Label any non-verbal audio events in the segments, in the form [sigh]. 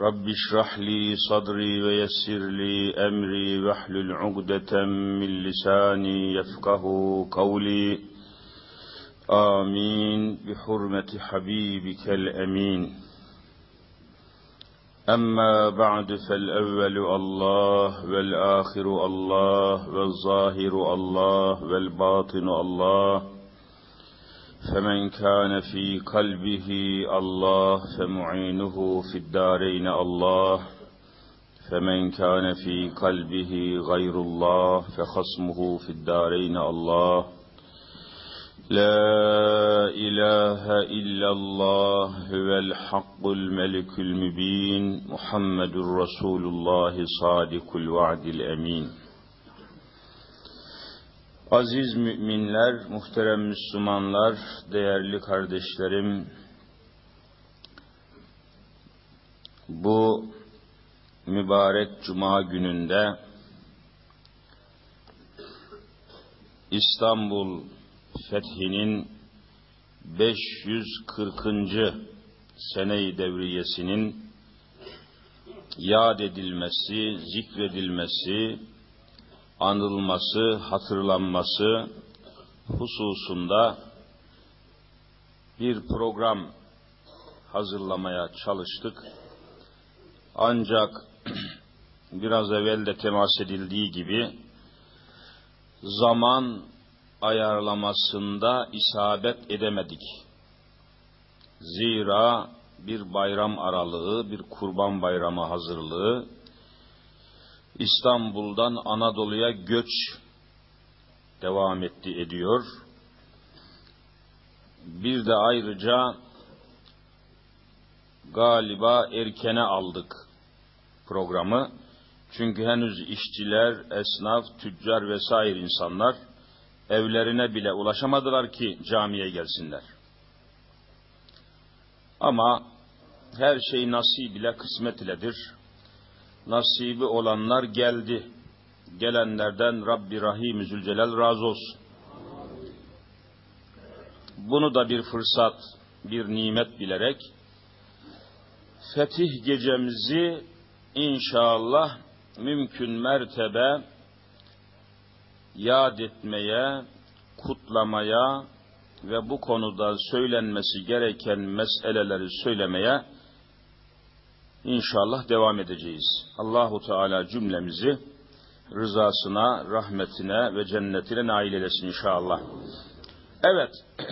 رب اشرح لي صدري ويسر لي أمري واحلل عقدة من لساني يفقه قولي. آمين. بحرمة حبيبك الأمين. أما بعد فالأول الله والآخر الله والظاهر الله والباطن الله. فمن كان في قلبه الله فمعينه في الدارين الله. فمن كان في قلبه غير الله فخصمه في الدارين الله. لا إله إلا الله هو الحق الملك المبين محمد رسول الله صادق الوعد الأمين. Aziz müminler, muhterem Müslümanlar, değerli kardeşlerim, bu mübarek cuma gününde İstanbul fethinin 540. sene-i devriyesinin yad edilmesi, zikredilmesi, anılması, hatırlanması hususunda bir program hazırlamaya çalıştık. Ancak [clears throat] biraz evvel de temas edildiği gibi zaman ayarlamasında isabet edemedik. Zira bir bayram aralığı, bir kurban bayramı hazırlığı, İstanbul'dan Anadolu'ya göç devam etti ediyor. Bir de ayrıca galiba erkene aldık programı. Çünkü henüz işçiler, esnaf, tüccar vesaire insanlar evlerine bile ulaşamadılar ki camiye gelsinler. Ama her şey nasip ile kısmet iledir. Nasibi olanlar geldi. Gelenlerden Rabbi Rahim Zülcelal razı olsun. Bunu da bir fırsat, bir nimet bilerek fetih gecemizi inşallah mümkün mertebe yad etmeye, kutlamaya ve bu konuda söylenmesi gereken meseleleri söylemeye inşallah devam edeceğiz. Allahu Teala cümlemizi rızasına, rahmetine ve cennetine nail eylesin inşallah. Evet, [clears throat]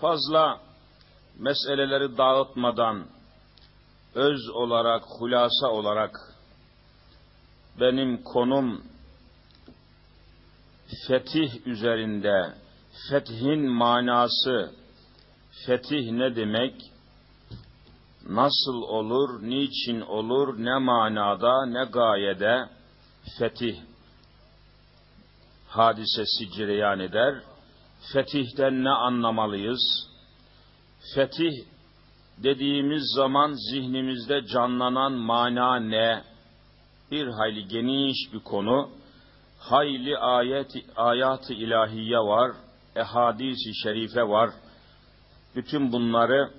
fazla meseleleri dağıtmadan öz olarak, hulasa olarak benim konum fetih üzerinde, fethin manası, fetih ne demek, nasıl olur, niçin olur, ne manada, ne gayede fetih hadisesi cireyan eder. Fetihten ne anlamalıyız? Fetih dediğimiz zaman zihnimizde canlanan mana ne? Bir hayli geniş bir konu. Hayli ayet, ayat-ı ilahiye var, ehadis-i şerife var. Bütün bunları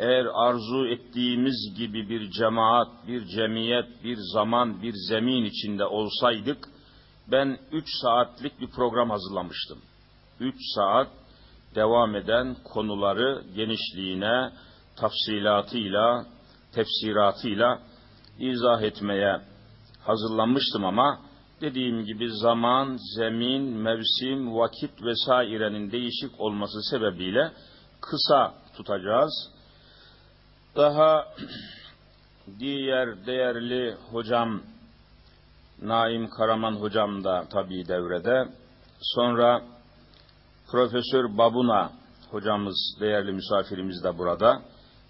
eğer arzu ettiğimiz gibi bir cemaat, bir cemiyet, bir zaman, bir zemin içinde olsaydık, ben üç saatlik bir program hazırlamıştım. Üç saat devam eden konuları genişliğine, tafsilatıyla, tefsiratıyla izah etmeye hazırlanmıştım ama dediğim gibi zaman, zemin, mevsim, vakit vesairenin değişik olması sebebiyle kısa tutacağız. Daha diğer değerli hocam Naim Karaman hocam da tabii devrede. Sonra Profesör Babuna hocamız, değerli misafirimiz de burada.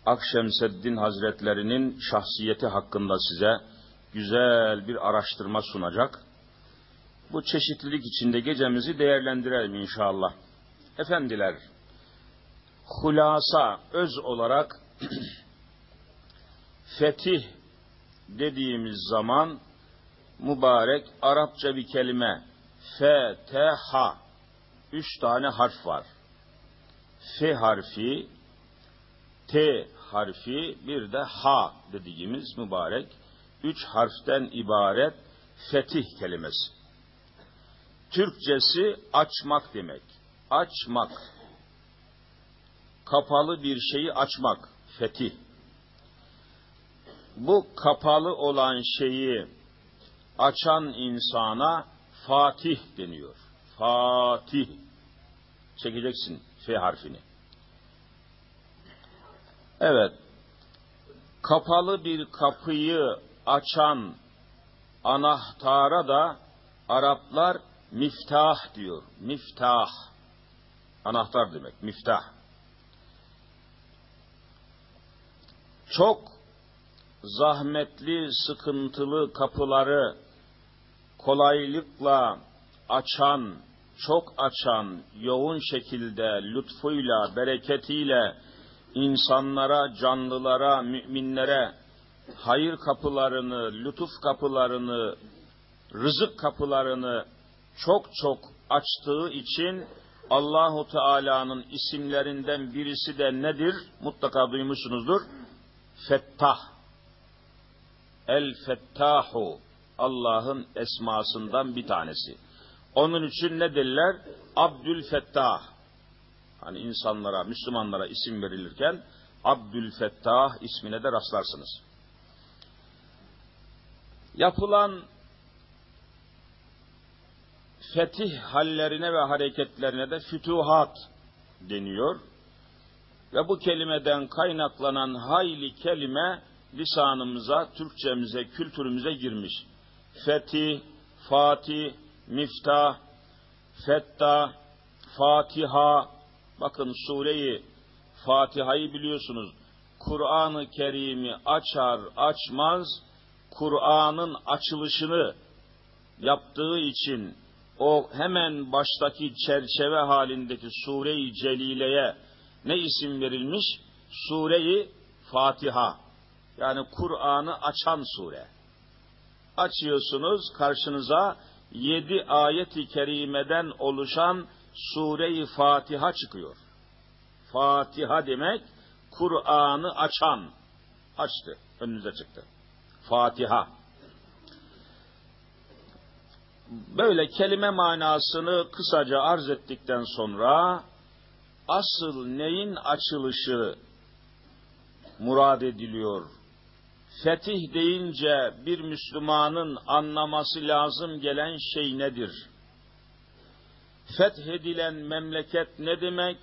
Akşemseddin Hazretlerinin şahsiyeti hakkında size güzel bir araştırma sunacak. Bu çeşitlilik içinde gecemizi değerlendirelim inşallah. Efendiler, hulasa öz olarak [clears throat] fetih dediğimiz zaman mübarek Arapça bir kelime F-T-H üç tane harf var. F harfi, T harfi, bir de H dediğimiz mübarek üç harften ibaret fetih kelimesi. Türkçesi açmak demek. Açmak. Kapalı bir şeyi açmak. Fetih. Bu kapalı olan şeyi açan insana Fatih deniyor. Fatih. Çekeceksin F harfini. Evet. Kapalı bir kapıyı açan anahtara da Araplar miftah diyor. Miftah. Anahtar demek. Miftah. Çok zahmetli, sıkıntılı kapıları kolaylıkla açan, çok açan, yoğun şekilde lütfuyla, bereketiyle insanlara, canlılara, müminlere hayır kapılarını, lütuf kapılarını, rızık kapılarını çok çok açtığı için Allahu Teala'nın isimlerinden birisi de nedir? Mutlaka duymuşsunuzdur. Fettah. El Fettahu. Allah'ın esmasından bir tanesi. Onun için ne derler? Abdül Fettah. Hani insanlara, Müslümanlara isim verilirken Abdül Fettah ismine de rastlarsınız. Yapılan fetih hallerine ve hareketlerine de fütuhat deniyor. Ve bu kelimeden kaynaklanan hayli kelime lisanımıza, Türkçemize, kültürümüze girmiş. Fetih, Fatih, Miftah, Fetta, Fatiha. Bakın sureyi Fatiha'yı biliyorsunuz. Kur'an-ı Kerim'i açar açmaz Kur'an'ın açılışını yaptığı için o hemen baştaki çerçeve halindeki Sure-i Celile'ye ne isim verilmiş? Sure-i Fatiha. Yani Kur'an'ı açan sure. Açıyorsunuz karşınıza yedi ayet-i kerimeden oluşan Sure-i Fatiha çıkıyor. Fatiha demek Kur'an'ı açan. Açtı, önünüze çıktı. Fatiha. Böyle kelime manasını kısaca arz ettikten sonra asıl neyin açılışı murad ediliyor? Fetih deyince bir Müslümanın anlaması lazım gelen şey nedir? Fethedilen memleket ne demek?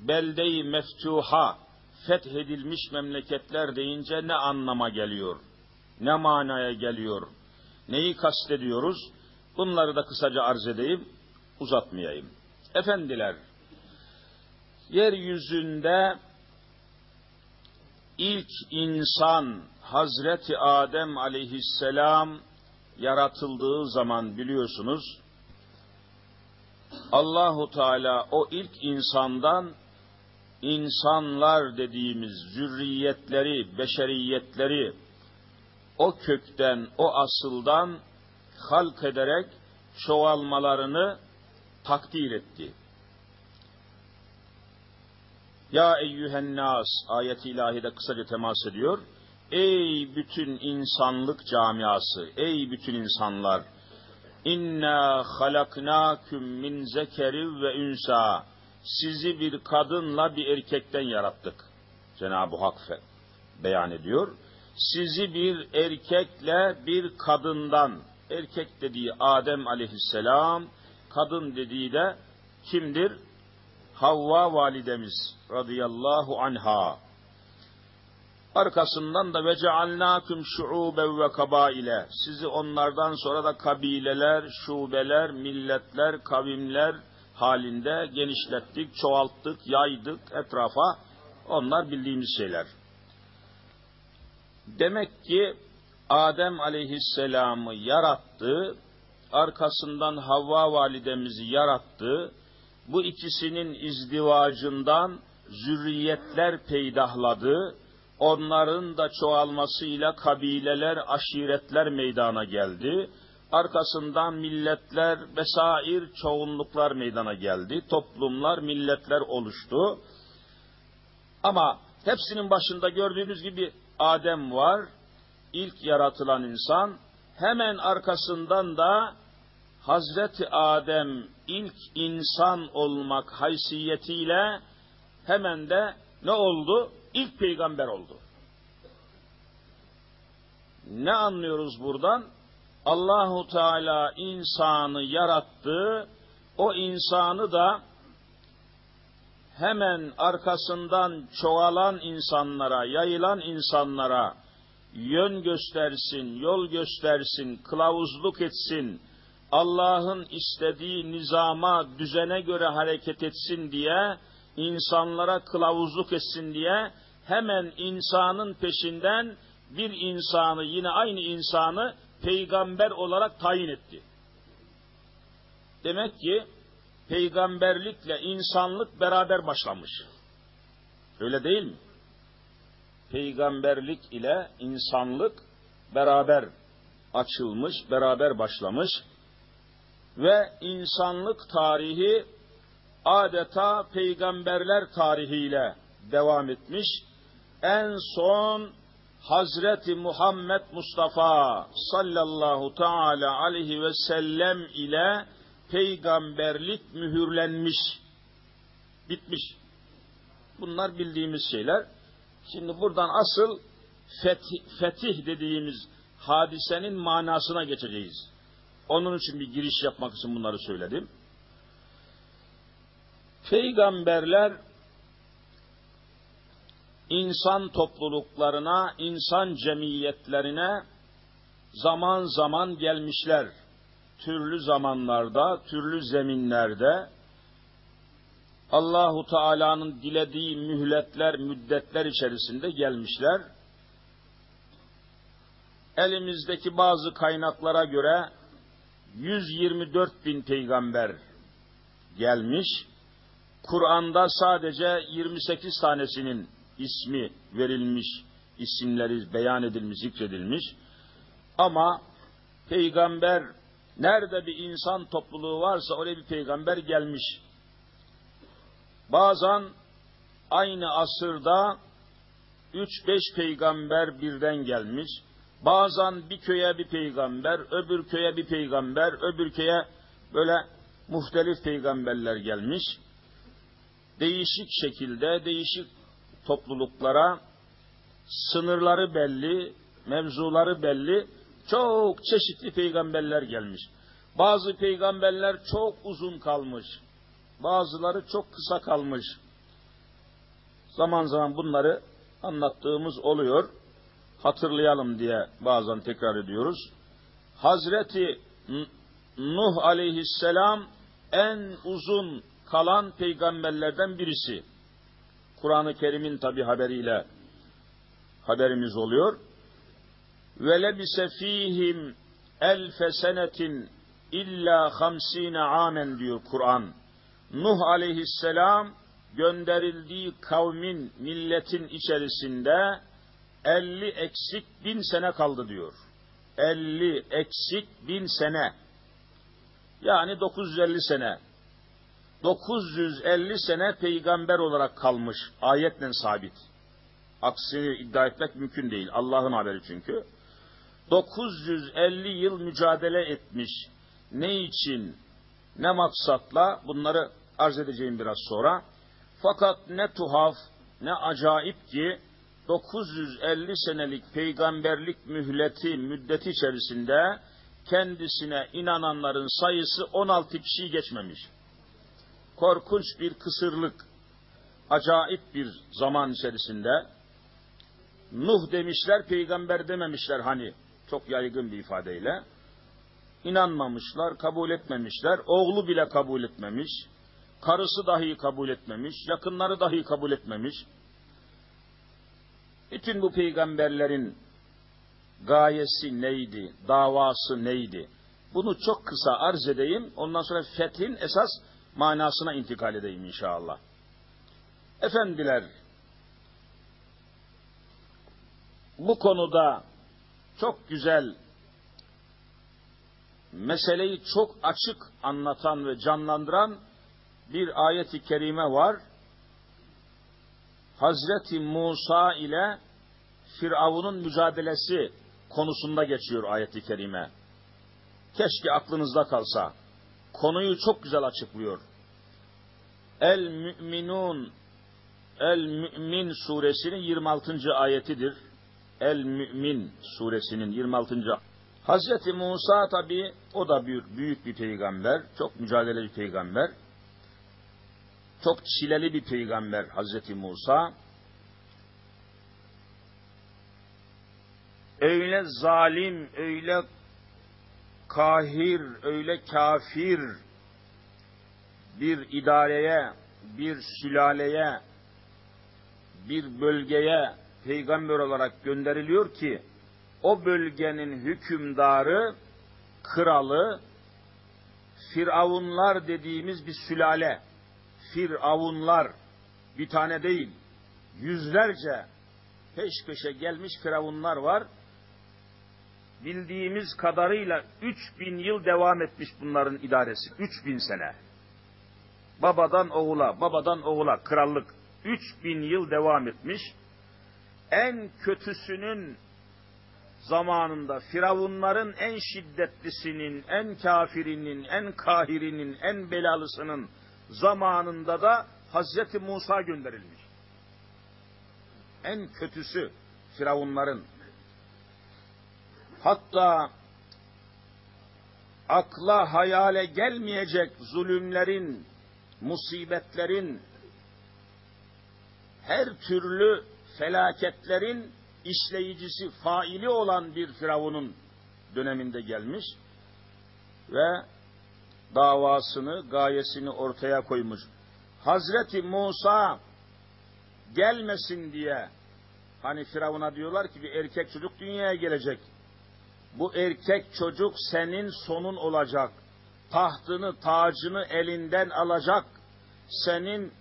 Belde-i meftuha, fethedilmiş memleketler deyince ne anlama geliyor? Ne manaya geliyor? Neyi kastediyoruz? Bunları da kısaca arz edeyim, uzatmayayım. Efendiler, yeryüzünde ilk insan Hazreti Adem aleyhisselam yaratıldığı zaman biliyorsunuz Allahu Teala o ilk insandan insanlar dediğimiz zürriyetleri, beşeriyetleri o kökten, o asıldan halk ederek çoğalmalarını takdir etti. Ya eyyühen nas ayeti ilahide kısaca temas ediyor. Ey bütün insanlık camiası, ey bütün insanlar. İnna halaknakum min zekeri ve ünsa. Sizi bir kadınla bir erkekten yarattık. Cenab-ı Hak beyan ediyor. Sizi bir erkekle bir kadından, erkek dediği Adem aleyhisselam, kadın dediği de kimdir? Havva validemiz radıyallahu anha. Arkasından da ve cealnâküm şu'ûben ve kabaile. Sizi onlardan sonra da kabileler, şubeler, milletler, kavimler halinde genişlettik, çoğalttık, yaydık etrafa. Onlar bildiğimiz şeyler. Demek ki Adem aleyhisselamı yarattı, arkasından Havva validemizi yarattı. Bu ikisinin izdivacından zürriyetler peydahladı. Onların da çoğalmasıyla kabileler, aşiretler meydana geldi. Arkasından milletler vesair çoğunluklar meydana geldi. Toplumlar, milletler oluştu. Ama hepsinin başında gördüğünüz gibi Adem var. İlk yaratılan insan. Hemen arkasından da Hazreti Adem ilk insan olmak haysiyetiyle hemen de ne oldu? İlk peygamber oldu. Ne anlıyoruz buradan? Allahu Teala insanı yarattı. O insanı da hemen arkasından çoğalan insanlara, yayılan insanlara yön göstersin, yol göstersin, kılavuzluk etsin, Allah'ın istediği nizama, düzene göre hareket etsin diye, insanlara kılavuzluk etsin diye hemen insanın peşinden bir insanı, yine aynı insanı peygamber olarak tayin etti. Demek ki peygamberlikle insanlık beraber başlamış. Öyle değil mi? Peygamberlik ile insanlık beraber açılmış, beraber başlamış ve insanlık tarihi adeta peygamberler tarihiyle devam etmiş. En son Hazreti Muhammed Mustafa sallallahu teala aleyhi ve sellem ile peygamberlik mühürlenmiş, bitmiş. Bunlar bildiğimiz şeyler. Şimdi buradan asıl fetih, fetih dediğimiz hadisenin manasına geçeceğiz. Onun için bir giriş yapmak için bunları söyledim. Peygamberler insan topluluklarına, insan cemiyetlerine zaman zaman gelmişler. Türlü zamanlarda, türlü zeminlerde Allahu Teala'nın dilediği mühletler, müddetler içerisinde gelmişler. Elimizdeki bazı kaynaklara göre 124 bin peygamber gelmiş. Kur'an'da sadece 28 tanesinin ismi verilmiş, isimleri beyan edilmiş, zikredilmiş. Ama peygamber nerede bir insan topluluğu varsa oraya bir peygamber gelmiş. Bazen aynı asırda 3-5 peygamber birden gelmiş. Bazen bir köye bir peygamber, öbür köye bir peygamber, öbür köye böyle muhtelif peygamberler gelmiş. Değişik şekilde, değişik topluluklara sınırları belli, mevzuları belli, çok çeşitli peygamberler gelmiş. Bazı peygamberler çok uzun kalmış, bazıları çok kısa kalmış. Zaman zaman bunları anlattığımız oluyor. Hatırlayalım diye bazen tekrar ediyoruz. Hazreti Nuh aleyhisselam en uzun kalan peygamberlerden birisi. Kur'an-ı Kerim'in tabi haberiyle haberimiz oluyor. Ve lebise fihim elfe senetin illa hamsine amen diyor Kur'an. Nuh aleyhisselam gönderildiği kavmin, milletin içerisinde 50 eksik bin sene kaldı diyor. 50 eksik bin sene. Yani 950 sene. 950 sene peygamber olarak kalmış. Ayetle sabit. Aksini iddia etmek mümkün değil. Allah'ın haberi çünkü. 950 yıl mücadele etmiş. Ne için, ne maksatla bunları arz edeceğim biraz sonra. Fakat ne tuhaf, ne acayip ki 950 senelik peygamberlik mühleti, müddeti içerisinde kendisine inananların sayısı 16 kişiyi geçmemiş. Korkunç bir kısırlık, acayip bir zaman içerisinde Nuh demişler, peygamber dememişler hani çok yaygın bir ifadeyle. İnanmamışlar, kabul etmemişler, oğlu bile kabul etmemiş, karısı dahi kabul etmemiş, yakınları dahi kabul etmemiş. Bütün bu peygamberlerin gayesi neydi, davası neydi? Bunu çok kısa arz edeyim, ondan sonra fethin esas manasına intikal edeyim inşallah. Efendiler, bu konuda çok güzel meseleyi çok açık anlatan ve canlandıran bir ayeti kerime var. Hazreti Musa ile Firavun'un mücadelesi konusunda geçiyor ayeti kerime. Keşke aklınızda kalsa. Konuyu çok güzel açıklıyor. El Müminun El Mümin suresinin 26. ayetidir. El Mümin suresinin 26. Hazreti Musa tabi o da büyük, büyük bir peygamber, çok mücadeleci peygamber. Çok çileli bir peygamber Hazreti Musa. Öyle zalim, öyle kahir, öyle kafir bir idareye, bir sülaleye, bir bölgeye peygamber olarak gönderiliyor ki o bölgenin hükümdarı, kralı, Firavunlar dediğimiz bir sülale, Firavunlar bir tane değil, yüzlerce peş peşe gelmiş Firavunlar var. Bildiğimiz kadarıyla 3000 yıl devam etmiş bunların idaresi. 3000 sene. Babadan oğula, babadan oğula krallık 3000 yıl devam etmiş. En kötüsünün zamanında Firavunların en şiddetlisinin, en kafirinin, en kahirinin, en belalısının zamanında da Hazreti Musa gönderilmiş. En kötüsü Firavunların. Hatta akla hayale gelmeyecek zulümlerin, musibetlerin, her türlü felaketlerin işleyicisi, faili olan bir Firavun'un döneminde gelmiş ve davasını, gayesini ortaya koymuş. Hazreti Musa gelmesin diye hani Firavun'a diyorlar ki bir erkek çocuk dünyaya gelecek. Bu erkek çocuk senin sonun olacak. Tahtını, tacını elinden alacak. Senin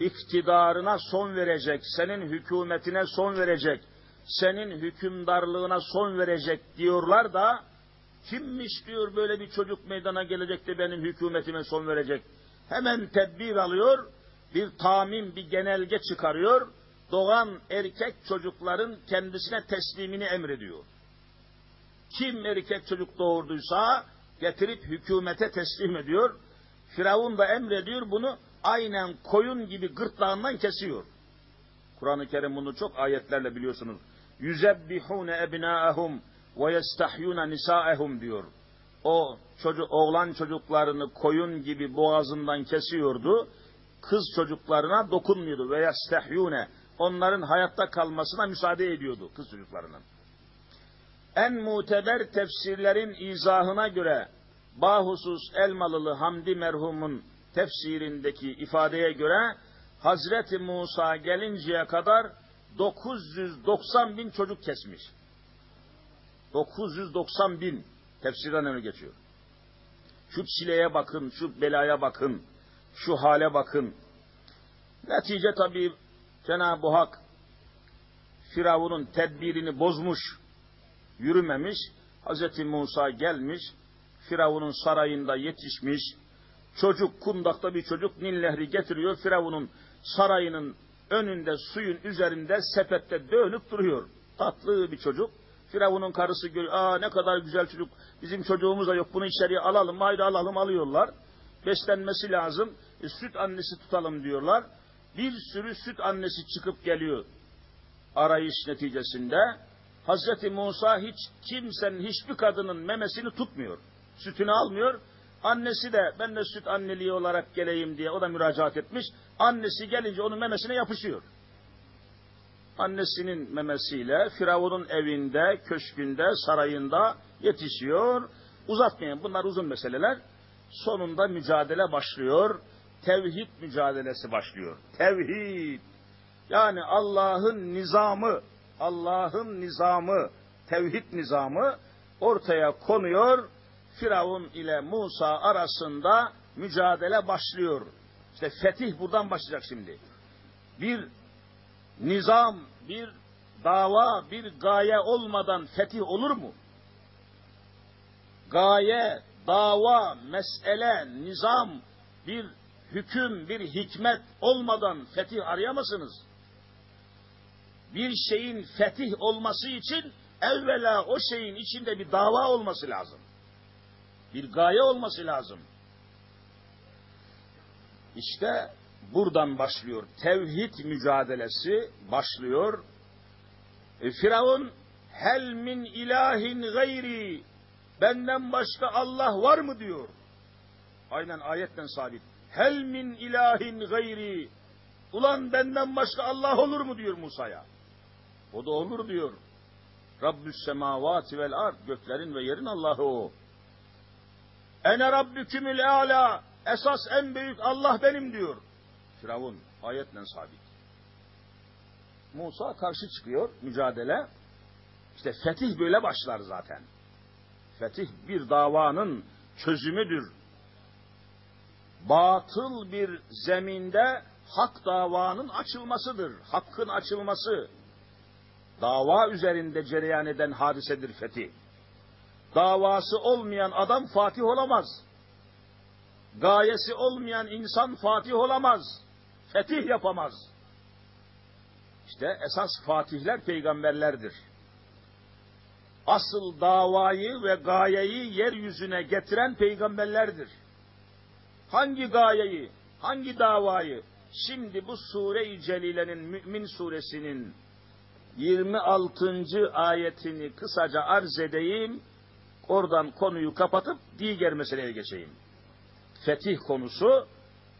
iktidarına son verecek, senin hükümetine son verecek senin hükümdarlığına son verecek diyorlar da kimmiş diyor böyle bir çocuk meydana gelecek de benim hükümetime son verecek. Hemen tedbir alıyor, bir tamim, bir genelge çıkarıyor. Doğan erkek çocukların kendisine teslimini emrediyor. Kim erkek çocuk doğurduysa getirip hükümete teslim ediyor. Firavun da emrediyor bunu aynen koyun gibi gırtlağından kesiyor. Kur'an-ı Kerim bunu çok ayetlerle biliyorsunuz yüzebbihune ebnâehum ve yestahyûne nisâehum diyor. O çocuk, oğlan çocuklarını koyun gibi boğazından kesiyordu. Kız çocuklarına dokunmuyordu. Ve yestahyûne. Onların hayatta kalmasına müsaade ediyordu kız çocuklarının. En muteber tefsirlerin izahına göre bahusus Elmalılı Hamdi merhumun tefsirindeki ifadeye göre Hazreti Musa gelinceye kadar 990 bin çocuk kesmiş. 990 bin tefsirden öne geçiyor. Şu çileye bakın, şu belaya bakın, şu hale bakın. Netice tabi Cenab-ı Hak Firavun'un tedbirini bozmuş, yürümemiş. Hz. Musa gelmiş, Firavun'un sarayında yetişmiş. Çocuk, kundakta bir çocuk Nil Nehri getiriyor. Firavun'un sarayının önünde suyun üzerinde sepette dönüp duruyor. Tatlı bir çocuk. Firavun'un karısı görüyor. Aa ne kadar güzel çocuk. Bizim çocuğumuz da yok. Bunu içeriye alalım. Haydi alalım alıyorlar. Beslenmesi lazım. E, süt annesi tutalım diyorlar. Bir sürü süt annesi çıkıp geliyor. Arayış neticesinde. Hazreti Musa hiç kimsenin, hiçbir kadının memesini tutmuyor. Sütünü almıyor. Annesi de ben de süt anneliği olarak geleyim diye o da müracaat etmiş. Annesi gelince onun memesine yapışıyor. Annesinin memesiyle Firavun'un evinde, köşkünde, sarayında yetişiyor. Uzatmayın bunlar uzun meseleler. Sonunda mücadele başlıyor. Tevhid mücadelesi başlıyor. Tevhid. Yani Allah'ın nizamı, Allah'ın nizamı, tevhid nizamı ortaya konuyor. Firavun ile Musa arasında mücadele başlıyor. İşte fetih buradan başlayacak şimdi. Bir nizam, bir dava, bir gaye olmadan fetih olur mu? Gaye, dava, mesele, nizam, bir hüküm, bir hikmet olmadan fetih arayamazsınız. Bir şeyin fetih olması için evvela o şeyin içinde bir dava olması lazım. Bir gaye olması lazım. İşte buradan başlıyor. Tevhid mücadelesi başlıyor. E, Firavun hel min ilahin gayri benden başka Allah var mı diyor. Aynen ayetten sabit. Hel min ilahin gayri ulan benden başka Allah olur mu diyor Musa'ya. O da olur diyor. Rabbüs semavati vel ard göklerin ve yerin Allah'ı o. Ene rabbükümül ala esas en büyük Allah benim diyor. Firavun ayetle sabit. Musa karşı çıkıyor mücadele. İşte fetih böyle başlar zaten. Fetih bir davanın çözümüdür. Batıl bir zeminde hak davanın açılmasıdır. Hakkın açılması. Dava üzerinde cereyan eden hadisedir fetih. Davası olmayan adam fatih olamaz. Gayesi olmayan insan fatih olamaz. Fetih yapamaz. İşte esas fatihler peygamberlerdir. Asıl davayı ve gayeyi yeryüzüne getiren peygamberlerdir. Hangi gayeyi, hangi davayı? Şimdi bu sure-i celilenin Mü'min suresinin 26. ayetini kısaca arz edeyim. Oradan konuyu kapatıp diğer meseleye geçeyim. Fetih konusu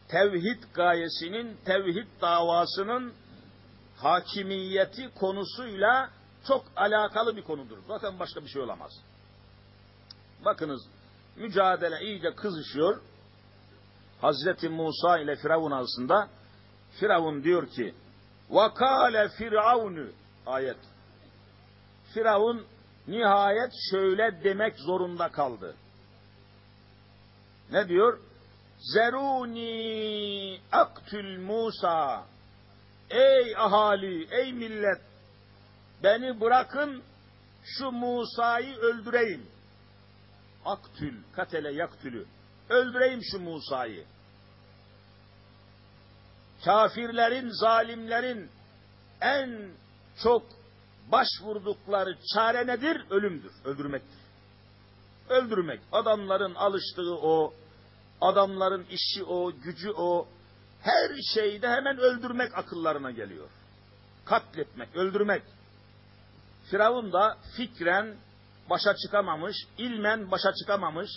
tevhid gayesinin, tevhid davasının hakimiyeti konusuyla çok alakalı bir konudur. Zaten başka bir şey olamaz. Bakınız mücadele iyice kızışıyor. Hazreti Musa ile Firavun arasında Firavun diyor ki Vakale Firavunu ayet. Firavun nihayet şöyle demek zorunda kaldı. Ne diyor? Zeruni aktül Musa. Ey ahali, ey millet, beni bırakın şu Musa'yı öldüreyim. Aktül, katele yaktülü. Öldüreyim şu Musa'yı. Kafirlerin, zalimlerin en çok başvurdukları çare nedir? Ölümdür, öldürmektir. Öldürmek. Adamların alıştığı o, adamların işi o, gücü o, her şeyde hemen öldürmek akıllarına geliyor. Katletmek, öldürmek. Firavun da fikren başa çıkamamış, ilmen başa çıkamamış,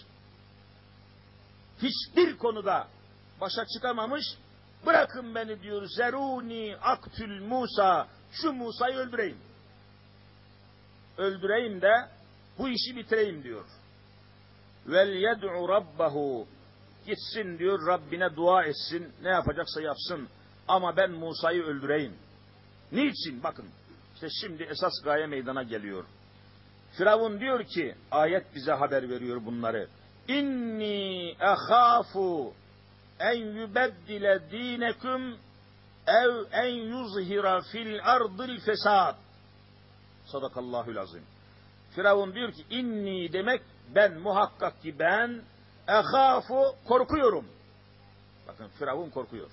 hiçbir konuda başa çıkamamış, bırakın beni diyor, zeruni aktül Musa, şu Musa'yı öldüreyim. Öldüreyim de bu işi bitireyim diyor. Vel yed'u rabbahu Gitsin diyor Rabbine dua etsin. Ne yapacaksa yapsın. Ama ben Musa'yı öldüreyim. Niçin? Bakın. İşte şimdi esas gaye meydana geliyor. Firavun diyor ki, ayet bize haber veriyor bunları. İnni ehafu en yübeddile dineküm ev en yuzhira fil ardil fesad. Sadakallahül azim. Firavun diyor ki inni demek ben muhakkak ki ben Ehafu korkuyorum. Bakın Firavun korkuyor.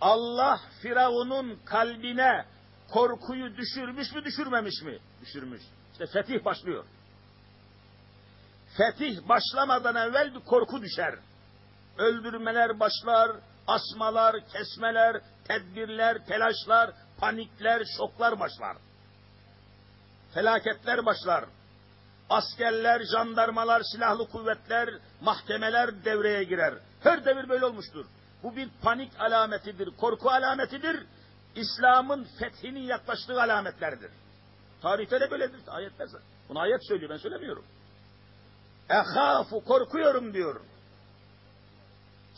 Allah Firavun'un kalbine korkuyu düşürmüş mü düşürmemiş mi? Düşürmüş. İşte fetih başlıyor. Fetih başlamadan evvel bir korku düşer. Öldürmeler başlar, asmalar, kesmeler, tedbirler, telaşlar, panikler, şoklar başlar. Felaketler başlar askerler, jandarmalar, silahlı kuvvetler, mahkemeler devreye girer. Her devir böyle olmuştur. Bu bir panik alametidir, korku alametidir. İslam'ın fethinin yaklaştığı alametlerdir. Tarihte de böyledir. Ayetler. Bunu ayet söylüyor, ben söylemiyorum. Ehafu, korkuyorum diyor.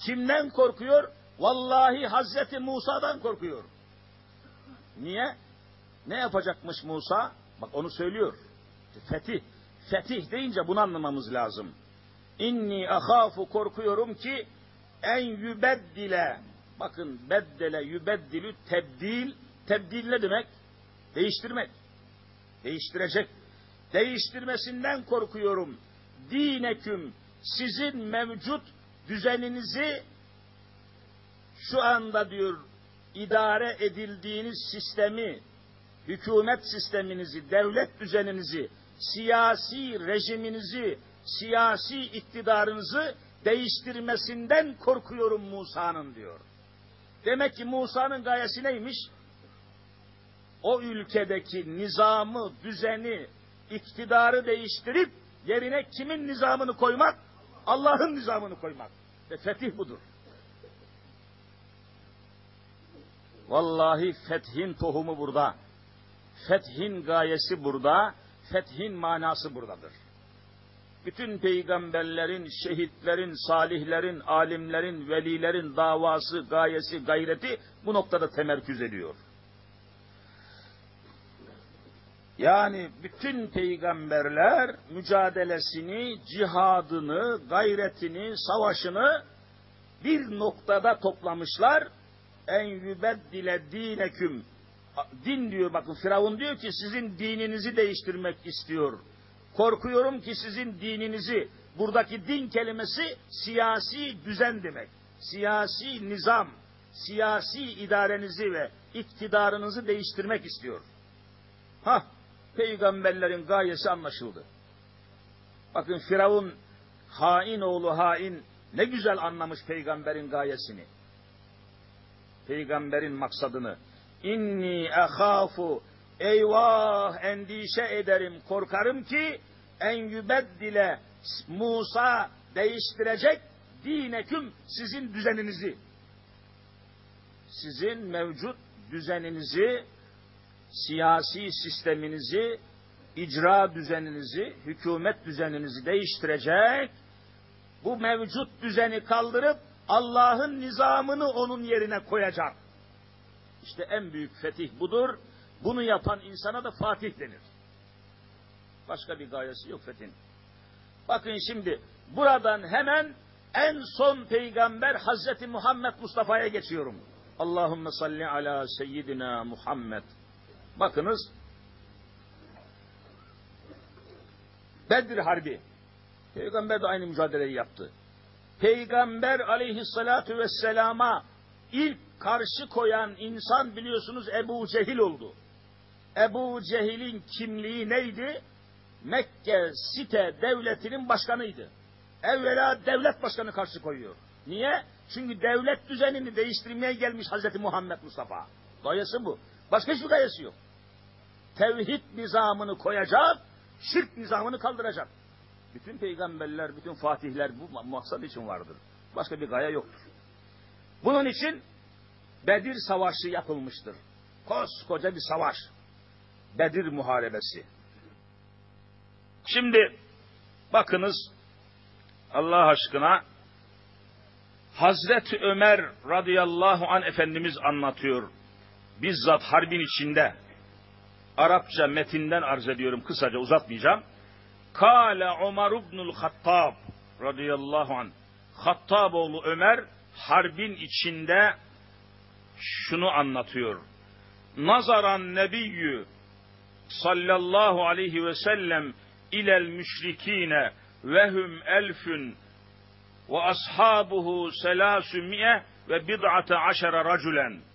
Kimden korkuyor? Vallahi Hazreti Musa'dan korkuyor. Niye? Ne yapacakmış Musa? Bak onu söylüyor. Fetih. Fetih deyince bunu anlamamız lazım. İnni ahafu korkuyorum ki en yübeddile bakın beddele yübeddilü tebdil tebdil ne demek? Değiştirmek. Değiştirecek. Değiştirmesinden korkuyorum. Dineküm sizin mevcut düzeninizi şu anda diyor idare edildiğiniz sistemi, hükümet sisteminizi, devlet düzeninizi, siyasi rejiminizi, siyasi iktidarınızı değiştirmesinden korkuyorum Musa'nın diyor. Demek ki Musa'nın gayesi neymiş? O ülkedeki nizamı, düzeni, iktidarı değiştirip yerine kimin nizamını koymak? Allah'ın nizamını koymak. Ve fetih budur. Vallahi fethin tohumu burada. Fethin gayesi burada. Fethin manası buradadır. Bütün peygamberlerin, şehitlerin, salihlerin, alimlerin, velilerin davası, gayesi, gayreti bu noktada temerküz ediyor. Yani bütün peygamberler mücadelesini, cihadını, gayretini, savaşını bir noktada toplamışlar. En yübeddile dineküm. Din diyor bakın Firavun diyor ki sizin dininizi değiştirmek istiyor. Korkuyorum ki sizin dininizi, buradaki din kelimesi siyasi düzen demek. Siyasi nizam, siyasi idarenizi ve iktidarınızı değiştirmek istiyor. Ha, peygamberlerin gayesi anlaşıldı. Bakın Firavun hain oğlu hain ne güzel anlamış peygamberin gayesini. Peygamberin maksadını. İnni ehafu eyvah endişe ederim korkarım ki en yübeddile Musa değiştirecek dineküm sizin düzeninizi. Sizin mevcut düzeninizi siyasi sisteminizi, icra düzeninizi, hükümet düzeninizi değiştirecek, bu mevcut düzeni kaldırıp Allah'ın nizamını onun yerine koyacak. İşte en büyük fetih budur. Bunu yapan insana da Fatih denir. Başka bir gayesi yok fethin. Bakın şimdi buradan hemen en son peygamber Hazreti Muhammed Mustafa'ya geçiyorum. Allahümme salli ala seyyidina Muhammed. Bakınız Bedir Harbi. Peygamber de aynı mücadeleyi yaptı. Peygamber aleyhissalatu vesselama ilk karşı koyan insan biliyorsunuz Ebu Cehil oldu. Ebu Cehil'in kimliği neydi? Mekke site devletinin başkanıydı. Evvela devlet başkanı karşı koyuyor. Niye? Çünkü devlet düzenini değiştirmeye gelmiş Hazreti Muhammed Mustafa. Gayesi bu. Başka hiçbir gayesi yok. Tevhid nizamını koyacak, şirk nizamını kaldıracak. Bütün peygamberler, bütün fatihler bu maksat için vardır. Başka bir gaye yoktur. Bunun için Bedir Savaşı yapılmıştır. Koskoca bir savaş. Bedir Muharebesi. Şimdi bakınız Allah aşkına Hazreti Ömer radıyallahu an Efendimiz anlatıyor. Bizzat harbin içinde Arapça metinden arz ediyorum kısaca uzatmayacağım. Kale Ömer ibnul Hattab radıyallahu an. Hattab oğlu Ömer harbin içinde şunu anlatıyor. Nazaran nebiyyü sallallahu aleyhi ve sellem ilel müşrikine ve hum elfün ve ashabuhu selâsü mi'e ve bid'ate aşere racülen.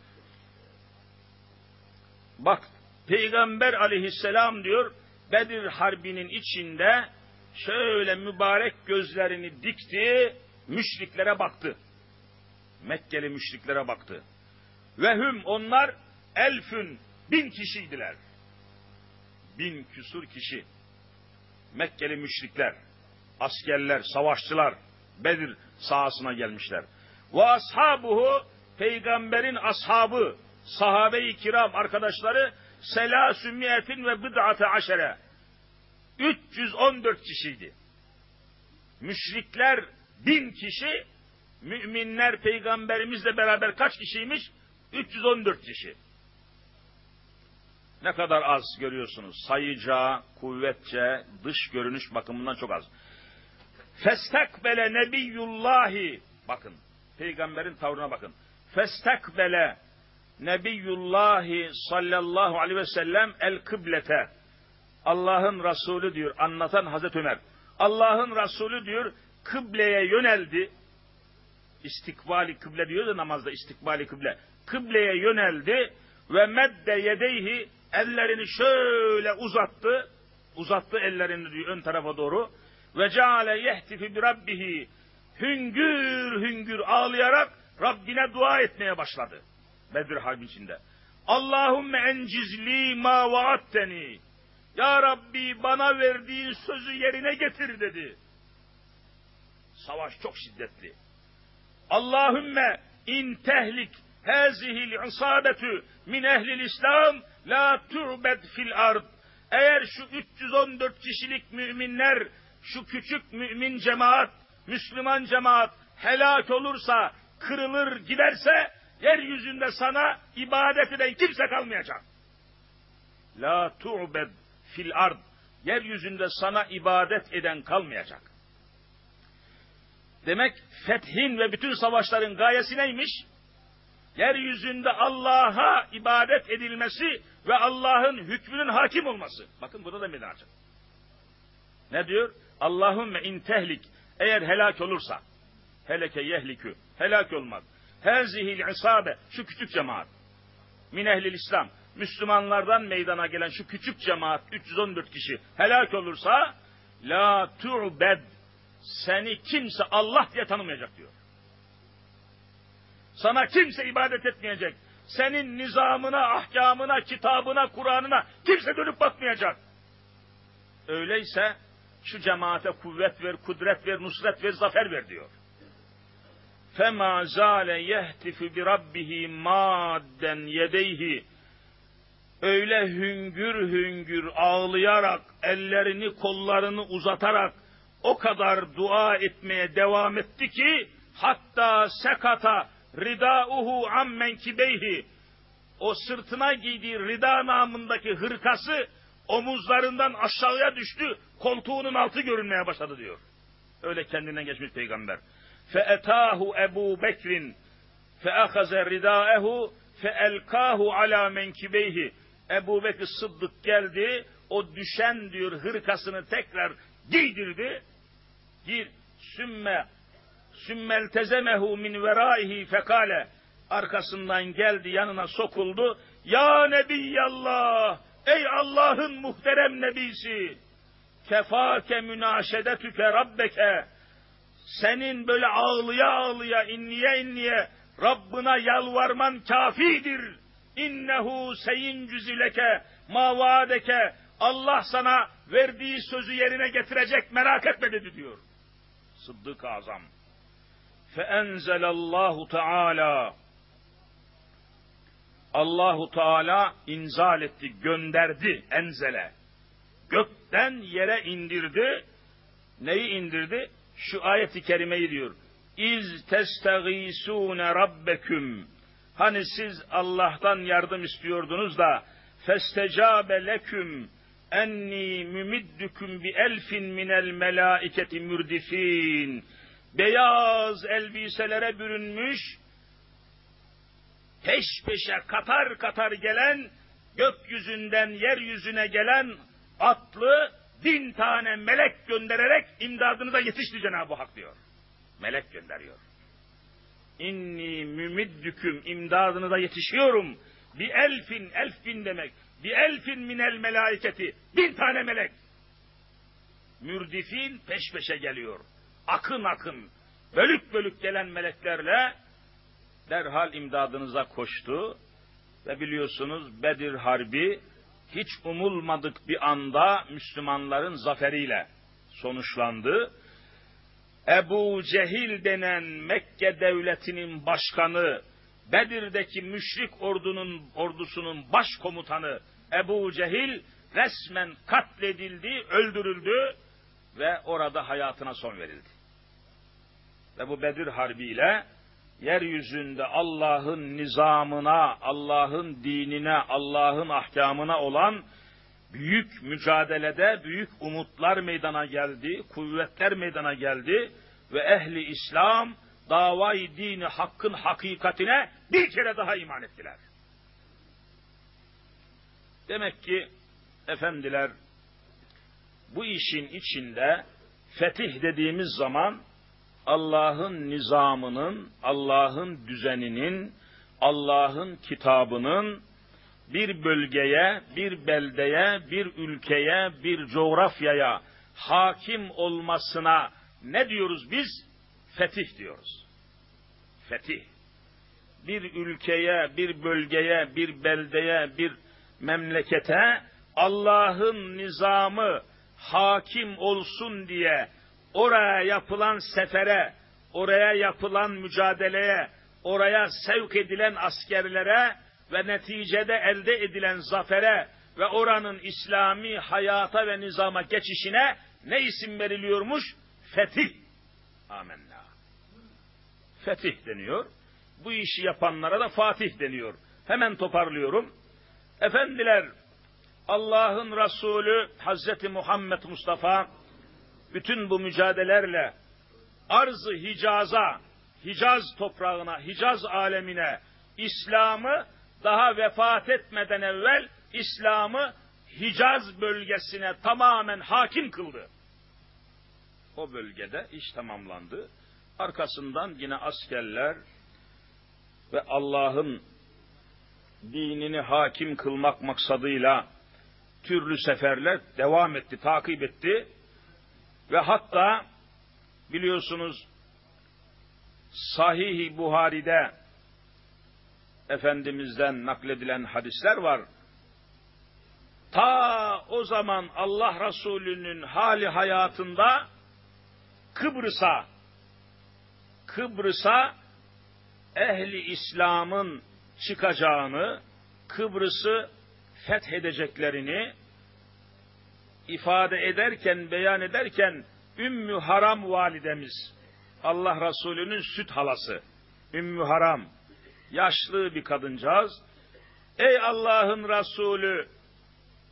Bak Peygamber aleyhisselam diyor Bedir Harbi'nin içinde şöyle mübarek gözlerini dikti, müşriklere baktı. Mekkeli müşriklere baktı. Ve hüm onlar elfün bin kişiydiler. Bin küsur kişi. Mekkeli müşrikler, askerler, savaşçılar Bedir sahasına gelmişler. Ve ashabuhu peygamberin ashabı, sahabe-i kiram arkadaşları selasü miyetin ve bid'ate aşere. 314 kişiydi. Müşrikler bin kişi, müminler peygamberimizle beraber kaç kişiymiş? 314 kişi. Ne kadar az görüyorsunuz. Sayıca, kuvvetçe, dış görünüş bakımından çok az. Festekbele nebiyullahi. Bakın, peygamberin tavrına bakın. Festekbele nebiyullahi sallallahu aleyhi ve sellem el kıblete. Allah'ın Resulü diyor, anlatan Hazreti Ömer. Allah'ın Resulü diyor, kıbleye yöneldi. İstikbali kıble diyor da namazda istikbali kıble. Kıbleye yöneldi ve medde yedeyhi ellerini şöyle uzattı. Uzattı ellerini diyor ön tarafa doğru. Ve ceale yehtifi bi rabbihi. Hüngür hüngür ağlayarak Rabbine dua etmeye başladı. Bedir Harbi içinde. Allahümme encizli ma vaatteni. Ya Rabbi bana verdiğin sözü yerine getir dedi. Savaş çok şiddetli. Allahümme in tehlik hazihil isabetü min ehlil İslam la tu'bed fil ard. Eğer şu 314 kişilik müminler, şu küçük mümin cemaat, Müslüman cemaat helak olursa, kırılır giderse, yeryüzünde sana ibadet eden kimse kalmayacak. La tu'bed fil ard. Yeryüzünde sana ibadet eden kalmayacak. Demek fethin ve bütün savaşların gayesi neymiş? Yeryüzünde Allah'a ibadet edilmesi ve Allah'ın hükmünün hakim olması. Bakın burada da açık. Ne diyor? Allahümme in tehlik. Eğer helak olursa. Heleke yehlikü. Helak olmaz. Hezihil isabe. Şu küçük cemaat. Min ehlil İslam. Müslümanlardan meydana gelen şu küçük cemaat 314 kişi helak olursa la tu'bed seni kimse Allah diye tanımayacak diyor. Sana kimse ibadet etmeyecek. Senin nizamına, ahkamına, kitabına, Kur'an'ına kimse dönüp bakmayacak. Öyleyse şu cemaate kuvvet ver, kudret ver, nusret ver, zafer ver diyor. فَمَا زَالَ يَهْتِفُ بِرَبِّهِ مَادَّنْ يَدَيْهِ Öyle hüngür hüngür ağlayarak, ellerini kollarını uzatarak o kadar dua etmeye devam etti ki hatta sekata ridauhu ammen kibeyhi o sırtına giydiği rida namındaki hırkası omuzlarından aşağıya düştü, koltuğunun altı görünmeye başladı diyor. Öyle kendinden geçmiş peygamber. فَاَتَاهُ Ebu Bekrin فَاَخَزَ رِدَاءَهُ فَاَلْقَاهُ عَلَى مَنْكِبَيْهِ Ebu Bekir Sıddık geldi, o düşen diyor hırkasını tekrar giydirdi. Gir, sümme, sümmeltezemehu min veraihi fekale. Arkasından geldi, yanına sokuldu. Ya Nebiyallah, ey Allah'ın muhterem nebisi, kefake münaşedetüke rabbeke, senin böyle ağlıya ağlıya, inliye inliye Rabbına yalvarman kafidir. İnnehu seyincüzileke ma vaadeke Allah sana verdiği sözü yerine getirecek merak etme dedi diyor. Sıddık-ı Azam. Feenzelallahu Teala Allahu Teala inzal etti, gönderdi enzele. Gökten yere indirdi. Neyi indirdi? Şu ayeti kerimeyi diyor. İz testegisune rabbeküm. Hani siz Allah'tan yardım istiyordunuz da festecabe leküm enni mümiddüküm bi elfin minel melaiketi mürdifin. Beyaz elbiselere bürünmüş, peş peşe katar katar gelen, gökyüzünden yeryüzüne gelen atlı bin tane melek göndererek imdadınıza yetişti Cenab-ı Hak diyor. Melek gönderiyor. İnni mümiddüküm imdadınıza yetişiyorum. Bir elfin, elf bin demek. Bir elfin minel melaiketi. Bin tane melek. Mürdifin peş peşe geliyor. Akın akın, bölük bölük gelen meleklerle derhal imdadınıza koştu. Ve biliyorsunuz Bedir Harbi hiç umulmadık bir anda Müslümanların zaferiyle sonuçlandı. Ebu Cehil denen Mekke devletinin başkanı, Bedir'deki müşrik ordunun ordusunun başkomutanı Ebu Cehil resmen katledildi, öldürüldü ve orada hayatına son verildi. Ve bu Bedir Harbi ile yeryüzünde Allah'ın nizamına, Allah'ın dinine, Allah'ın ahkamına olan büyük mücadelede büyük umutlar meydana geldi, kuvvetler meydana geldi ve ehli İslam davayı dini hakkın hakikatine bir kere daha iman ettiler. Demek ki efendiler bu işin içinde fetih dediğimiz zaman Allah'ın nizamının, Allah'ın düzeninin, Allah'ın kitabının bir bölgeye, bir beldeye, bir ülkeye, bir coğrafyaya hakim olmasına ne diyoruz biz? Fetih diyoruz. Fetih. Bir ülkeye, bir bölgeye, bir beldeye, bir memlekete Allah'ın nizamı hakim olsun diye oraya yapılan sefere, oraya yapılan mücadeleye, oraya sevk edilen askerlere ve neticede elde edilen zafere ve oranın İslami hayata ve nizama geçişine ne isim veriliyormuş? Fetih. Amenna. Fetih deniyor. Bu işi yapanlara da Fatih deniyor. Hemen toparlıyorum. Efendiler, Allah'ın Resulü Hazreti Muhammed Mustafa bütün bu mücadelelerle arzı Hicaz'a, Hicaz toprağına, Hicaz alemine İslam'ı daha vefat etmeden evvel İslam'ı Hicaz bölgesine tamamen hakim kıldı. O bölgede iş tamamlandı. Arkasından yine askerler ve Allah'ın dinini hakim kılmak maksadıyla türlü seferler devam etti, takip etti. Ve hatta biliyorsunuz Sahih-i Buhari'de Efendimiz'den nakledilen hadisler var. Ta o zaman Allah Resulü'nün hali hayatında Kıbrıs'a Kıbrıs'a ehli İslam'ın çıkacağını, Kıbrıs'ı fethedeceklerini ifade ederken, beyan ederken Ümmü Haram validemiz, Allah Resulü'nün süt halası, Ümmü Haram, yaşlı bir kadıncağız, ey Allah'ın Resulü,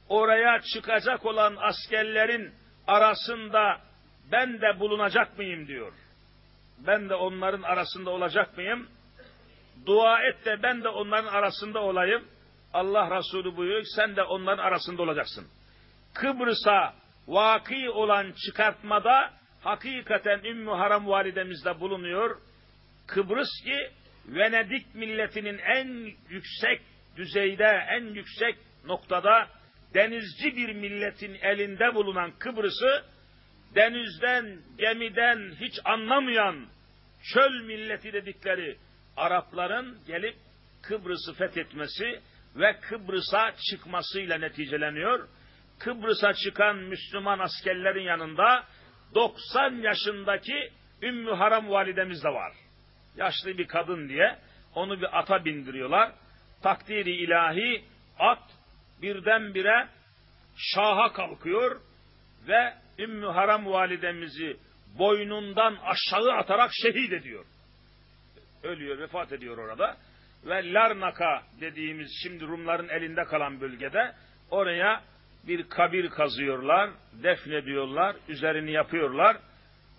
oraya çıkacak olan askerlerin arasında ben de bulunacak mıyım diyor. Ben de onların arasında olacak mıyım? Dua et de ben de onların arasında olayım. Allah Resulü buyuruyor sen de onların arasında olacaksın. Kıbrıs'a vaki olan çıkartmada hakikaten Ümmü Haram validemizde bulunuyor. Kıbrıs ki Venedik milletinin en yüksek düzeyde, en yüksek noktada denizci bir milletin elinde bulunan Kıbrıs'ı denizden, gemiden hiç anlamayan çöl milleti dedikleri Arapların gelip Kıbrıs'ı fethetmesi ve Kıbrıs'a çıkmasıyla neticeleniyor. Kıbrıs'a çıkan Müslüman askerlerin yanında 90 yaşındaki Ümmü Haram validemiz de var. Yaşlı bir kadın diye onu bir ata bindiriyorlar. Takdiri ilahi at birdenbire şaha kalkıyor ve Ümmü Haram validemizi boynundan aşağı atarak şehit ediyor. Ölüyor, vefat ediyor orada. Ve Larnaka dediğimiz şimdi Rumların elinde kalan bölgede oraya bir kabir kazıyorlar, defnediyorlar, üzerini yapıyorlar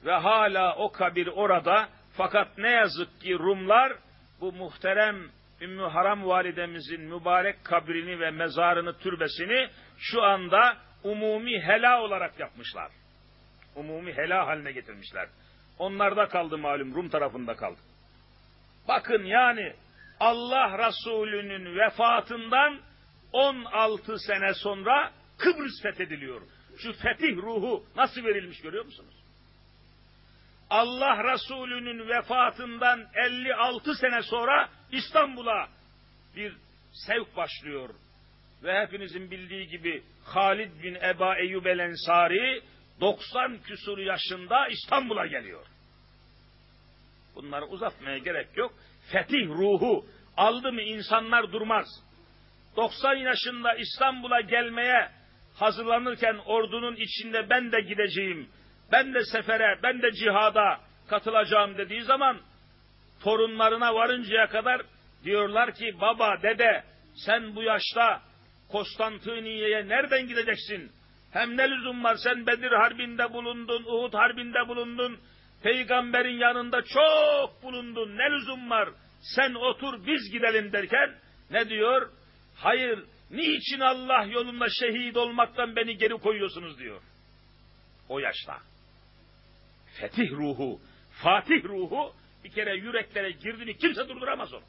ve hala o kabir orada fakat ne yazık ki Rumlar bu muhterem Ümmü Haram validemizin mübarek kabrini ve mezarını, türbesini şu anda umumi hela olarak yapmışlar. Umumi hela haline getirmişler. Onlarda kaldı malum, Rum tarafında kaldı. Bakın yani Allah Resulü'nün vefatından 16 sene sonra Kıbrıs fethediliyor. Şu fetih ruhu nasıl verilmiş görüyor musunuz? Allah Resulü'nün vefatından 56 sene sonra İstanbul'a bir sevk başlıyor. Ve hepinizin bildiği gibi Halid bin Eba Eyyub el Ensari 90 küsur yaşında İstanbul'a geliyor. Bunları uzatmaya gerek yok. Fetih ruhu aldı mı insanlar durmaz. 90 yaşında İstanbul'a gelmeye hazırlanırken ordunun içinde ben de gideceğim, ben de sefere, ben de cihada katılacağım dediği zaman torunlarına varıncaya kadar diyorlar ki baba dede sen bu yaşta Konstantiniye'ye nereden gideceksin? Hem ne lüzum var sen Bedir Harbi'nde bulundun, Uhud Harbi'nde bulundun, peygamberin yanında çok bulundun, ne lüzum var? Sen otur biz gidelim derken ne diyor? Hayır, niçin Allah yolunda şehit olmaktan beni geri koyuyorsunuz diyor. O yaşta. Fetih ruhu, Fatih ruhu bir kere yüreklere girdiğini kimse durduramaz onu.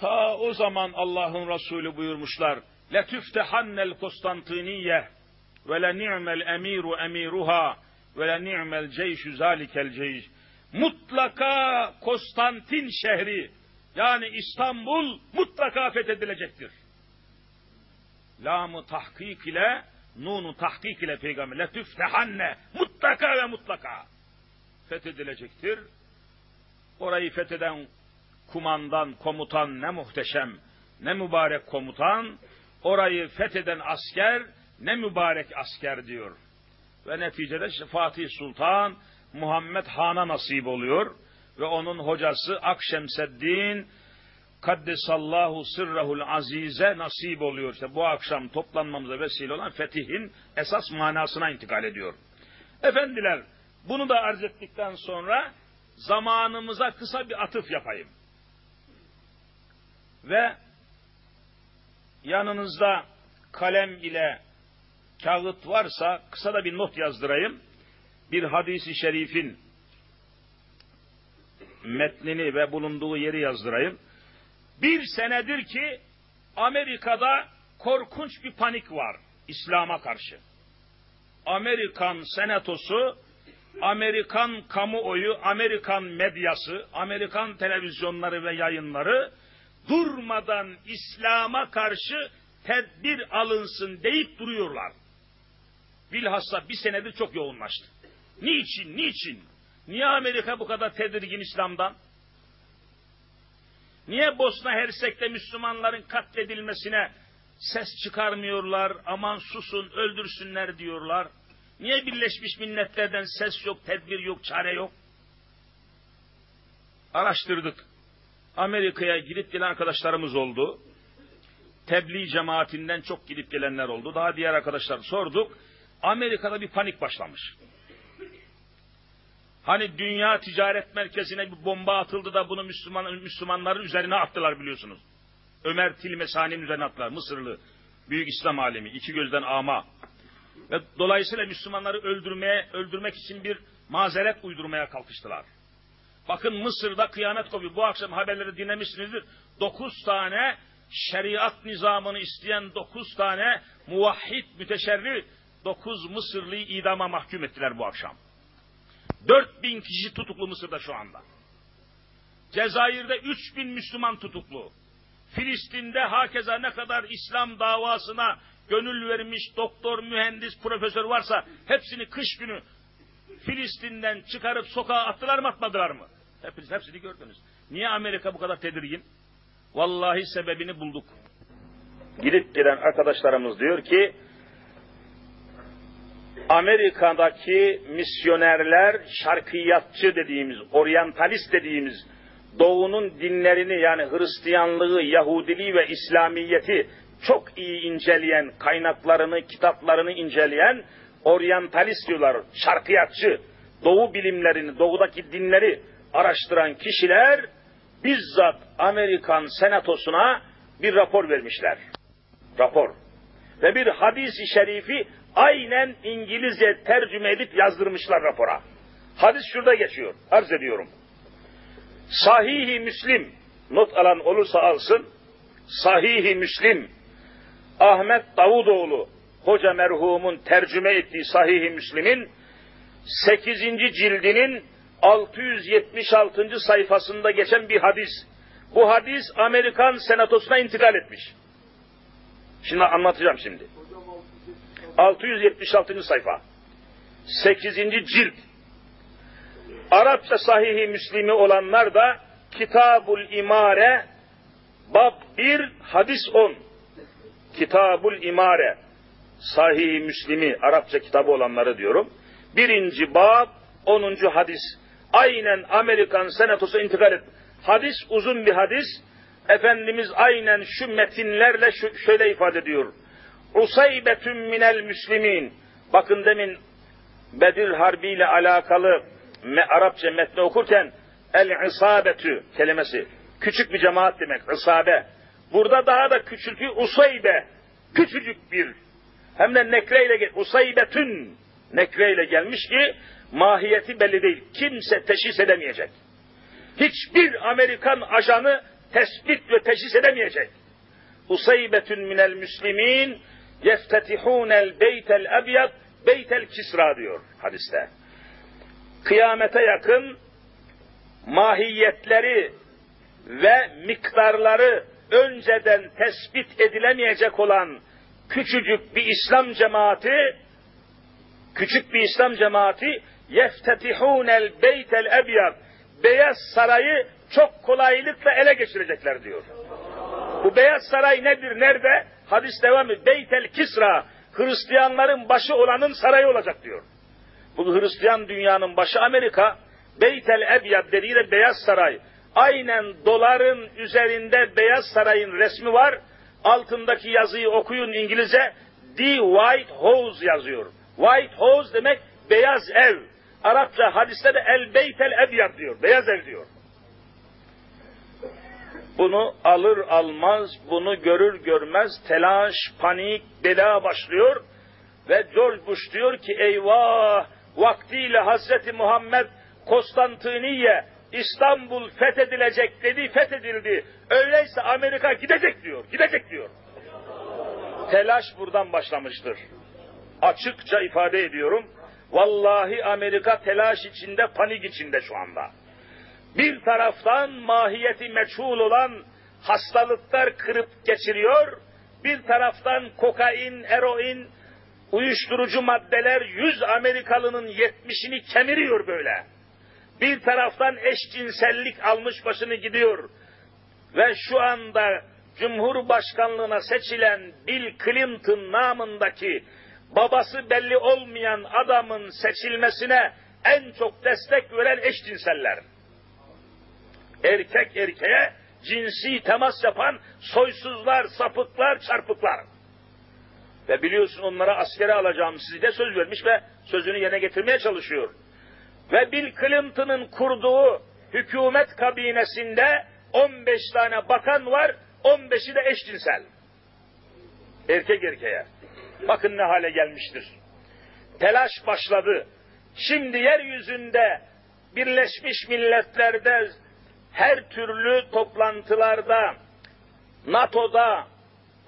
Ta o zaman Allah'ın Resulü buyurmuşlar. لَتُفْتَحَنَّ الْقُسْطَنْطِينِيَّ وَلَنِعْمَ الْاَمِيرُ اَمِيرُهَا وَلَنِعْمَ الْجَيْشُ ذَٰلِكَ الْجَيْشُ Mutlaka Konstantin şehri yani İstanbul mutlaka fethedilecektir. Lamı tahkik ile nunu tahkik ile peygamber letüftehanne mutlaka ve mutlaka fethedilecektir. Orayı fetheden kumandan, komutan ne muhteşem, ne mübarek komutan, orayı fetheden asker ne mübarek asker diyor. Ve neticede Fatih Sultan Muhammed Han'a nasip oluyor ve onun hocası Akşemseddin Kaddesallahu sırrahul azize nasip oluyor. İşte bu akşam toplanmamıza vesile olan fetihin esas manasına intikal ediyor. Efendiler, bunu da arz ettikten sonra zamanımıza kısa bir atıf yapayım. Ve yanınızda kalem ile kağıt varsa kısa da bir not yazdırayım. Bir hadisi şerifin metnini ve bulunduğu yeri yazdırayım. Bir senedir ki Amerika'da korkunç bir panik var İslam'a karşı. Amerikan senatosu, Amerikan kamuoyu, Amerikan medyası, Amerikan televizyonları ve yayınları durmadan İslam'a karşı tedbir alınsın deyip duruyorlar. Bilhassa bir senedir çok yoğunlaştı. Niçin, niçin? Niye Amerika bu kadar tedirgin İslam'dan? Niye Bosna Hersek'te Müslümanların katledilmesine ses çıkarmıyorlar, aman susun, öldürsünler diyorlar? Niye Birleşmiş Milletler'den ses yok, tedbir yok, çare yok? Araştırdık. Amerika'ya gidip gelen arkadaşlarımız oldu. Tebliğ cemaatinden çok gidip gelenler oldu. Daha diğer arkadaşlar sorduk. Amerika'da bir panik başlamış. Hani dünya ticaret merkezine bir bomba atıldı da bunu Müslüman, Müslümanların üzerine attılar biliyorsunuz. Ömer Tilmesani'nin üzerine attılar. Mısırlı büyük İslam alemi. iki gözden ama. Ve dolayısıyla Müslümanları öldürmeye, öldürmek için bir mazeret uydurmaya kalkıştılar. Bakın Mısır'da kıyamet kopuyor. Bu akşam haberleri dinlemişsinizdir. Dokuz tane şeriat nizamını isteyen dokuz tane muvahhid müteşerri dokuz Mısırlıyı idama mahkum ettiler bu akşam. Dört bin kişi tutuklu Mısır'da şu anda. Cezayir'de üç bin Müslüman tutuklu. Filistin'de hakeza ne kadar İslam davasına gönül vermiş doktor, mühendis, profesör varsa hepsini kış günü Filistin'den çıkarıp sokağa attılar mı atmadılar mı? Hepiniz hepsini gördünüz. Niye Amerika bu kadar tedirgin? Vallahi sebebini bulduk. Gidip gelen arkadaşlarımız diyor ki Amerika'daki misyonerler şarkiyatçı dediğimiz, oryantalist dediğimiz doğunun dinlerini yani Hristiyanlığı, Yahudiliği ve İslamiyeti çok iyi inceleyen, kaynaklarını, kitaplarını inceleyen oryantalist diyorlar, şarkiyatçı, doğu bilimlerini, doğudaki dinleri araştıran kişiler bizzat Amerikan senatosuna bir rapor vermişler. Rapor. Ve bir hadisi şerifi aynen İngilizce tercüme edip yazdırmışlar rapora. Hadis şurada geçiyor. Arz ediyorum. Sahihi Müslim not alan olursa alsın. Sahihi Müslim Ahmet Davudoğlu hoca merhumun tercüme ettiği Sahih-i Müslim'in 8. cildinin 676. sayfasında geçen bir hadis. Bu hadis Amerikan senatosuna intikal etmiş. Şimdi anlatacağım şimdi. 676. sayfa. 8. cilt. Arapça Sahih-i Müslim'i olanlar da Kitabul İmare Bab 1 Hadis 10 Kitabul İmare Sahih-i Müslim'i Arapça kitabı olanları diyorum. Birinci bab, onuncu hadis. aynen Amerikan senatosu intikal et. Hadis uzun bir hadis. Efendimiz aynen şu metinlerle şu, şöyle ifade ediyor. Usaybetün minel müslimin. Bakın demin Bedir Harbi ile alakalı Arapça metni okurken el isabetü kelimesi küçük bir cemaat demek isabe. Burada daha da küçültü usaybe küçücük bir hem de nekreyle usaybetün nekreyle gelmiş ki mahiyeti belli değil. Kimse teşhis edemeyecek. Hiçbir Amerikan ajanı tespit ve teşhis edemeyecek. Usaybetün minel müslimin yeftetihûnel beytel ebyad beytel kisra diyor hadiste. Kıyamete yakın mahiyetleri ve miktarları önceden tespit edilemeyecek olan küçücük bir İslam cemaati küçük bir İslam cemaati yeftetihûnel beytel ebyad Beyaz Sarayı çok kolaylıkla ele geçirecekler diyor. Bu Beyaz Saray nedir, nerede? Hadis devam ediyor. Beytel Kisra, Hristiyanların başı olanın sarayı olacak diyor. Bu Hristiyan dünyanın başı Amerika, Beytel Ebyad dediğiyle Beyaz Saray. Aynen doların üzerinde Beyaz Saray'ın resmi var. Altındaki yazıyı okuyun İngilizce. The White House yazıyor. White House demek beyaz ev. Arapça hadiste de el beytel ebyad diyor. Beyaz ev diyor. Bunu alır almaz, bunu görür görmez telaş, panik, bela başlıyor. Ve George Bush diyor ki eyvah vaktiyle Hazreti Muhammed Konstantiniye İstanbul fethedilecek dedi, fethedildi. Öyleyse Amerika gidecek diyor, gidecek diyor. Telaş buradan başlamıştır. Açıkça ifade ediyorum. Vallahi Amerika telaş içinde, panik içinde şu anda. Bir taraftan mahiyeti meçhul olan hastalıklar kırıp geçiriyor, bir taraftan kokain, eroin, uyuşturucu maddeler yüz Amerikalının yetmişini kemiriyor böyle. Bir taraftan eşcinsellik almış başını gidiyor. Ve şu anda Cumhurbaşkanlığına seçilen Bill Clinton namındaki babası belli olmayan adamın seçilmesine en çok destek veren eşcinseller. Erkek erkeğe cinsi temas yapan soysuzlar, sapıklar, çarpıklar. Ve biliyorsun onlara askere alacağım sizi de söz vermiş ve sözünü yerine getirmeye çalışıyor. Ve Bill Clinton'ın kurduğu hükümet kabinesinde 15 tane bakan var, 15'i de eşcinsel. Erkek erkeğe. Bakın ne hale gelmiştir. Telaş başladı. Şimdi yeryüzünde Birleşmiş Milletler'de her türlü toplantılarda, NATO'da,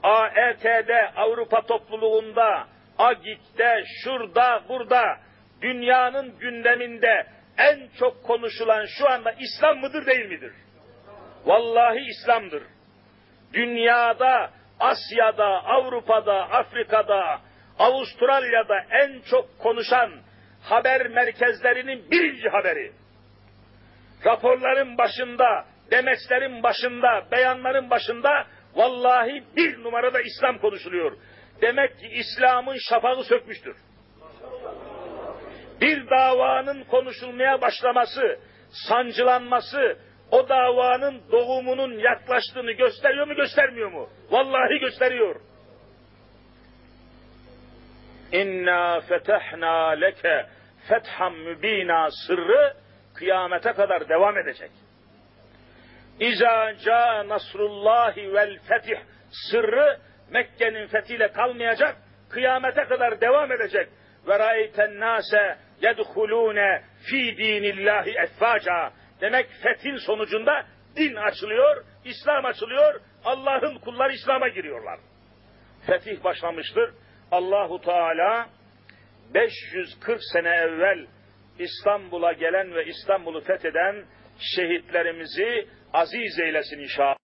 AET'de, Avrupa topluluğunda, AGİK'te, şurada, burada, dünyanın gündeminde en çok konuşulan şu anda İslam mıdır değil midir? Vallahi İslam'dır. Dünyada, Asya'da, Avrupa'da, Afrika'da, Avustralya'da en çok konuşan haber merkezlerinin birinci haberi. Raporların başında, demeçlerin başında, beyanların başında vallahi bir numarada İslam konuşuluyor. Demek ki İslam'ın şafağı sökmüştür. Bir davanın konuşulmaya başlaması, sancılanması, o davanın doğumunun yaklaştığını gösteriyor mu göstermiyor mu? Vallahi gösteriyor. İnna fetehna leke fetham mübina sırrı kıyamete kadar devam edecek. İza ca nasrullahi vel fetih sırrı Mekke'nin fethiyle kalmayacak, kıyamete kadar devam edecek. Ve ra'eyten nase yedhulune fi dinillahi effaca. Demek fethin sonucunda din açılıyor, İslam açılıyor, Allah'ın kulları İslam'a giriyorlar. Fetih başlamıştır. Allahu Teala 540 sene evvel İstanbul'a gelen ve İstanbul'u fetheden şehitlerimizi aziz eylesin inşallah.